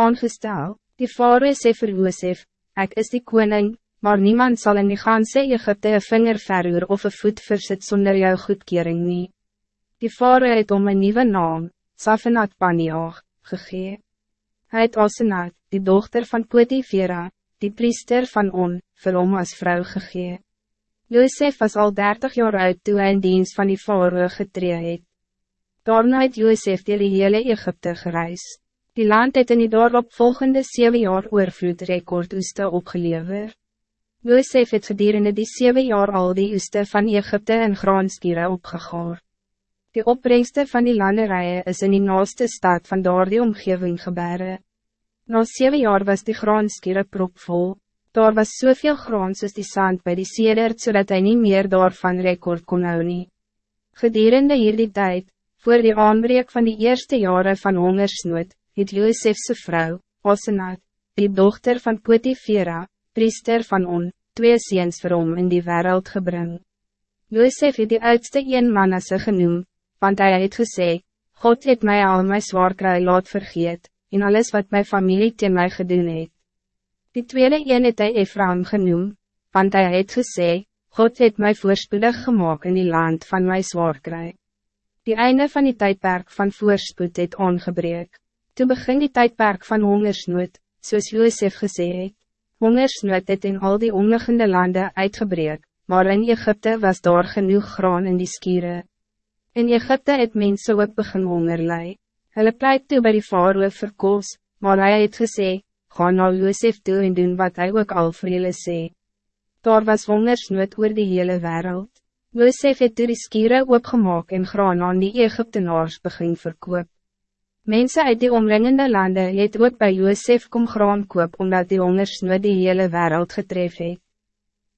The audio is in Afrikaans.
aangestel. Die vader sê vir Joosef, ek is die koning, maar niemand zal in die ganse Egypte een vinger verroer of een voet versit zonder jou goedkering nie. Die vader het om een nieuwe naam, Safenat Paniag, gegee. Hy het Asenat, die dochter van Potifera, die priester van On, vir hom as vrou gegee. Josef was al dertig jaar oud toen hij in dienst van die vader getree het. Daarna het Josef die hele Egypte gereis. Die land het in die daarop volgende zeven jaar oorvloed rekordoeste opgeleverd. Josef het gedurende die zeven jaar al die oeste van Egypte en graanskiere opgegaar. Die opbrengste van die landerijen is in die naaste stad van daar die omgeving gebeuren. Na zeven jaar was die graanskiere propvol, daar was soveel graan soos die sand bij die sedert, zodat hij niet meer daarvan rekord kon hou nie. Gedurende hierdie tijd, voor die aanbreek van die eerste jaren van hongersnood, het Josefse vrouw, Osenat, die dochter van Potifera, priester van On, twee ziens vir hom in die wereld gebring. Josef het die oudste een manasse genoem, want hij het gesê, God het mij al my zwaarkruid laat vergeet, en alles wat mijn familie teen mij gedoen het. Die tweede een het hy Ephraim genoem, want hij het gesê, God het mij voorspoedig gemaakt in die land van my zwaarkruid. Die einde van die tijdperk van voorspoed het ongebreek. Toen begin die tijdperk van hongersnood, soos Josef gesê het. Hongersnood het in al die omliggende landen uitgebreek, maar in Egypte was daar genoeg graan in die skieren. In Egypte het mense ook begin honger lei. Hulle pleit toe by die faroe verkoos, maar hij het gesê, ga na Josef toe en doen wat hij ook al vir julle sê. Daar was hongersnood oor die hele wereld. Josef het toe die skiere opgemaak en graan aan die Egyptenaars begin verkoop. Mensen uit die omringende landen het ook bij Josef kom graan koop omdat die hongersnood die hele wereld getref het.